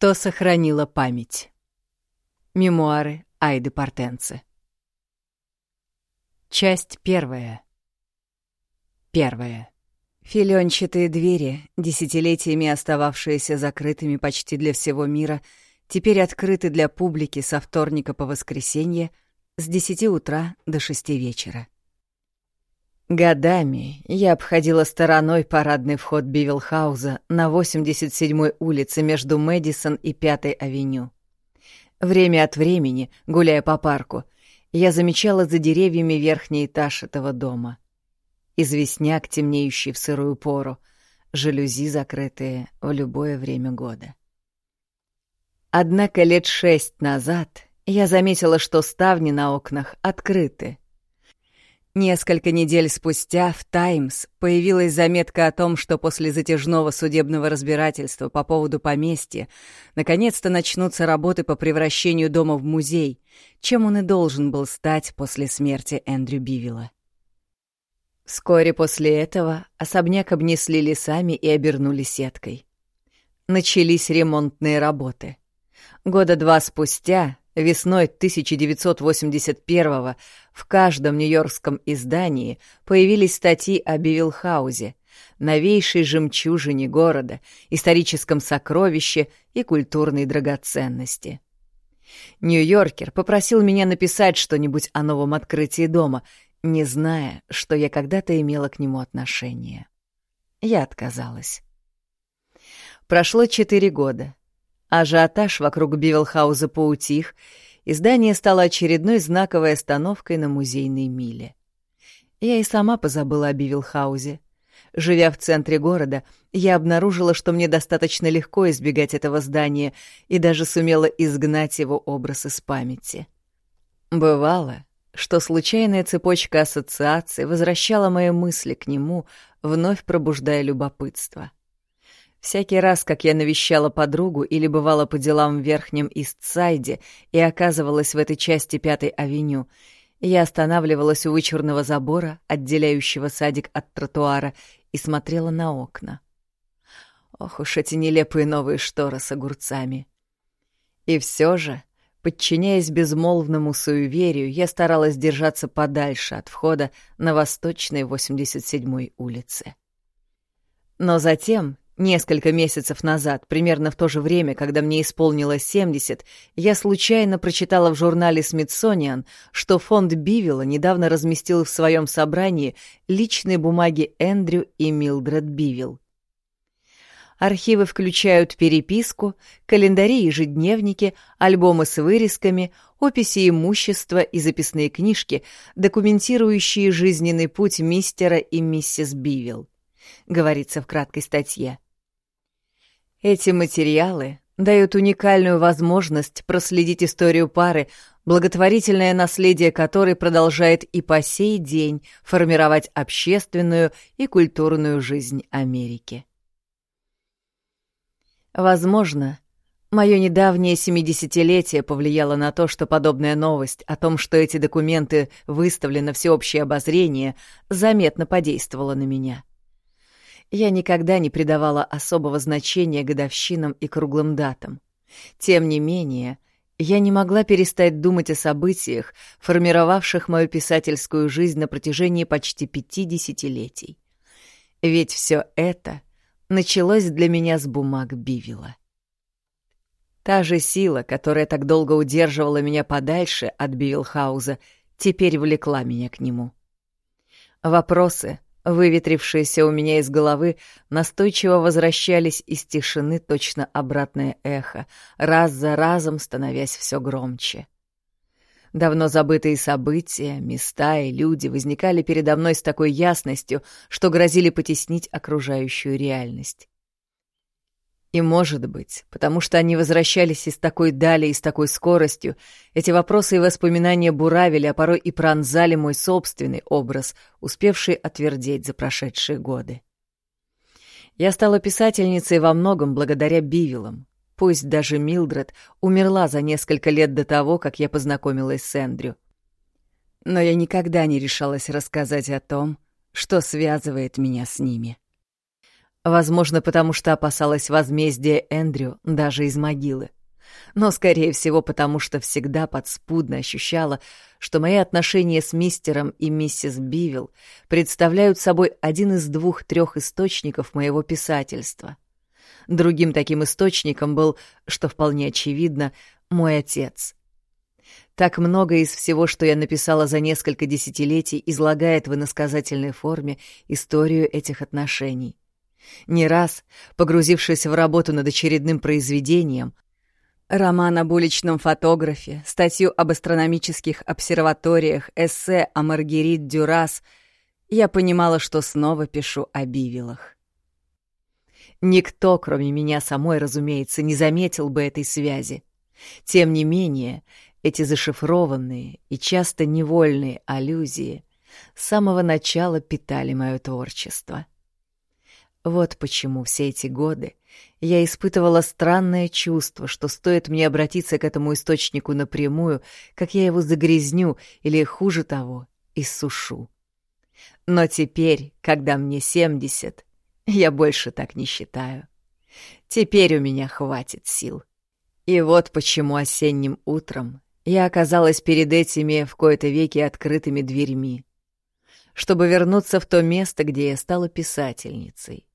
Что сохранила память? Мемуары Айды Портенце. Часть первая. Первая. Филенчатые двери, десятилетиями остававшиеся закрытыми почти для всего мира, теперь открыты для публики со вторника по воскресенье с 10 утра до 6 вечера. Годами я обходила стороной парадный вход Бивилхауза на 87-й улице между Мэдисон и Пятой авеню. Время от времени, гуляя по парку, я замечала за деревьями верхний этаж этого дома. Известняк, темнеющий в сырую пору, жалюзи, закрытые в любое время года. Однако лет шесть назад я заметила, что ставни на окнах открыты — Несколько недель спустя в «Таймс» появилась заметка о том, что после затяжного судебного разбирательства по поводу поместья наконец-то начнутся работы по превращению дома в музей, чем он и должен был стать после смерти Эндрю Бивилла. Вскоре после этого особняк обнесли лесами и обернули сеткой. Начались ремонтные работы. Года два спустя Весной 1981-го в каждом нью-йоркском издании появились статьи о Бивилхаузе, новейшей жемчужине города, историческом сокровище и культурной драгоценности. Нью-Йоркер попросил меня написать что-нибудь о новом открытии дома, не зная, что я когда-то имела к нему отношение. Я отказалась. Прошло четыре года. Ажиотаж вокруг Бивелхауза поутих, и здание стало очередной знаковой остановкой на музейной миле. Я и сама позабыла о Бивилхаузе. Живя в центре города, я обнаружила, что мне достаточно легко избегать этого здания и даже сумела изгнать его образ из памяти. Бывало, что случайная цепочка ассоциаций возвращала мои мысли к нему, вновь пробуждая любопытство. Всякий раз, как я навещала подругу или бывала по делам в Верхнем Истсайде и оказывалась в этой части Пятой авеню, я останавливалась у вычурного забора, отделяющего садик от тротуара, и смотрела на окна. Ох уж эти нелепые новые шторы с огурцами. И все же, подчиняясь безмолвному суеверию, я старалась держаться подальше от входа на восточной 87-й улице. Но затем, Несколько месяцев назад, примерно в то же время, когда мне исполнилось 70, я случайно прочитала в журнале «Смитсониан», что фонд Бивилла недавно разместил в своем собрании личные бумаги Эндрю и Милдред Бивилл. Архивы включают переписку, календари и ежедневники, альбомы с вырезками, описи имущества и записные книжки, документирующие жизненный путь мистера и миссис Бивилл, говорится в краткой статье. Эти материалы дают уникальную возможность проследить историю пары, благотворительное наследие которой продолжает и по сей день формировать общественную и культурную жизнь Америки. Возможно, мое недавнее семидесятилетие повлияло на то, что подобная новость о том, что эти документы выставлены всеобщее обозрение, заметно подействовала на меня я никогда не придавала особого значения годовщинам и круглым датам. Тем не менее, я не могла перестать думать о событиях, формировавших мою писательскую жизнь на протяжении почти пяти десятилетий. Ведь все это началось для меня с бумаг Бивила. Та же сила, которая так долго удерживала меня подальше от Бивилхауза, теперь влекла меня к нему. Вопросы, выветрившиеся у меня из головы, настойчиво возвращались из тишины точно обратное эхо, раз за разом становясь все громче. Давно забытые события, места и люди возникали передо мной с такой ясностью, что грозили потеснить окружающую реальность. И, может быть, потому что они возвращались из такой дали и с такой скоростью, эти вопросы и воспоминания буравили, а порой и пронзали мой собственный образ, успевший отвердеть за прошедшие годы. Я стала писательницей во многом благодаря Бивилам. Пусть даже Милдред умерла за несколько лет до того, как я познакомилась с Эндрю. Но я никогда не решалась рассказать о том, что связывает меня с ними. Возможно, потому что опасалась возмездия Эндрю даже из могилы. Но, скорее всего, потому что всегда подспудно ощущала, что мои отношения с мистером и миссис Бивилл представляют собой один из двух-трех источников моего писательства. Другим таким источником был, что вполне очевидно, мой отец. Так много из всего, что я написала за несколько десятилетий, излагает в иносказательной форме историю этих отношений. Не раз, погрузившись в работу над очередным произведением, роман об уличном фотографе, статью об астрономических обсерваториях, эссе о Маргерит Дюрас, я понимала, что снова пишу о бивилах. Никто, кроме меня самой, разумеется, не заметил бы этой связи. Тем не менее, эти зашифрованные и часто невольные аллюзии с самого начала питали мое творчество. Вот почему все эти годы я испытывала странное чувство, что стоит мне обратиться к этому источнику напрямую, как я его загрязню или, хуже того, иссушу. Но теперь, когда мне семьдесят, я больше так не считаю. Теперь у меня хватит сил. И вот почему осенним утром я оказалась перед этими в кои-то веки открытыми дверьми, чтобы вернуться в то место, где я стала писательницей,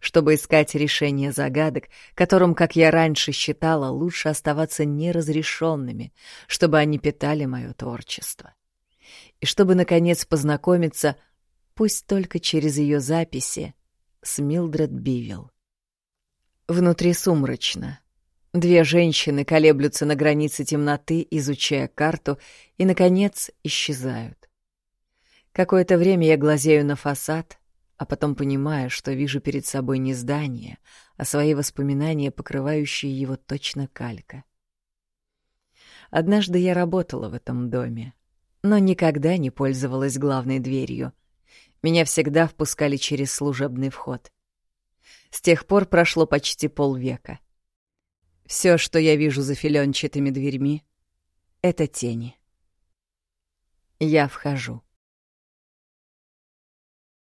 чтобы искать решение загадок, которым, как я раньше считала, лучше оставаться неразрешенными, чтобы они питали мое творчество. И чтобы, наконец, познакомиться, пусть только через ее записи, с Милдред Бивилл. Внутри сумрачно. Две женщины колеблются на границе темноты, изучая карту, и, наконец, исчезают. Какое-то время я глазею на фасад, а потом понимаю, что вижу перед собой не здание, а свои воспоминания, покрывающие его точно калька. Однажды я работала в этом доме, но никогда не пользовалась главной дверью. Меня всегда впускали через служебный вход. С тех пор прошло почти полвека. Все, что я вижу за филенчатыми дверьми, — это тени. Я вхожу.